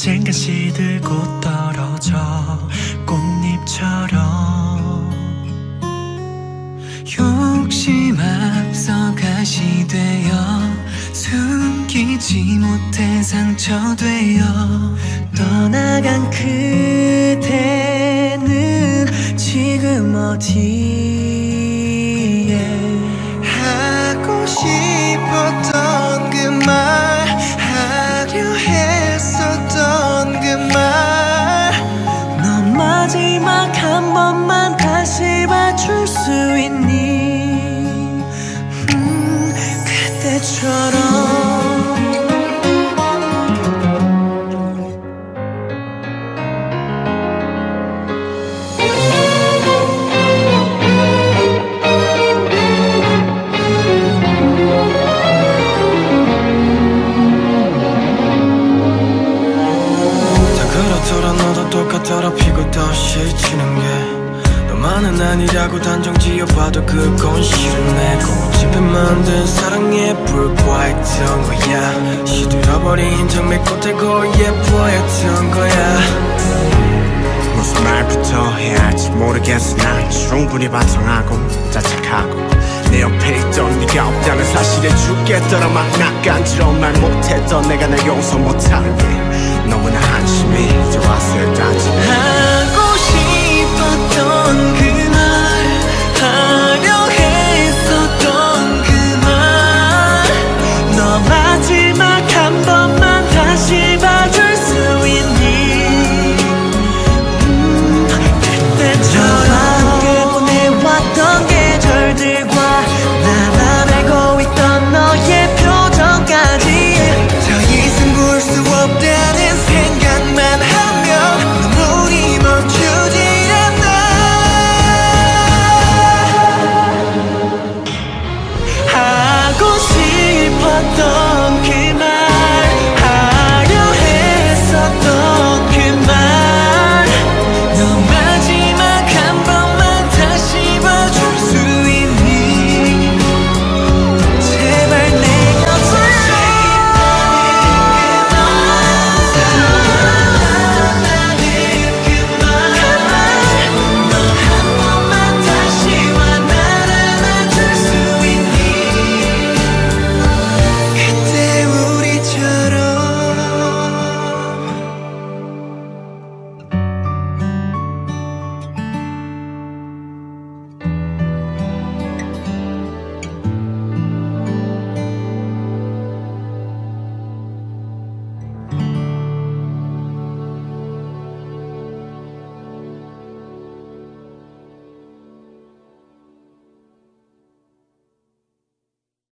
언젠가 시들고 떨어져 꽃잎처럼. 욕심 앞서 가시 되어 숨기지 못해 상처되어 떠나간 그대는 지금 어디 치는 게 너만은 아니라고 단정 지어봐도 그건 싫은데 꽃집에 만든 사랑에 불과 했던 거야. 시들어버린 정맥 꽃대고 예뻐했던 거야. 무슨 말부터 해야 할지 모르겠어. 난 충분히 반성하고 자책하고 내 옆에 있던 네가 없다는 사실에 죽겠더라 막 낯간지러운 말 못했던 내가 날 용서 못하는 게 너무나 이제 와서 일단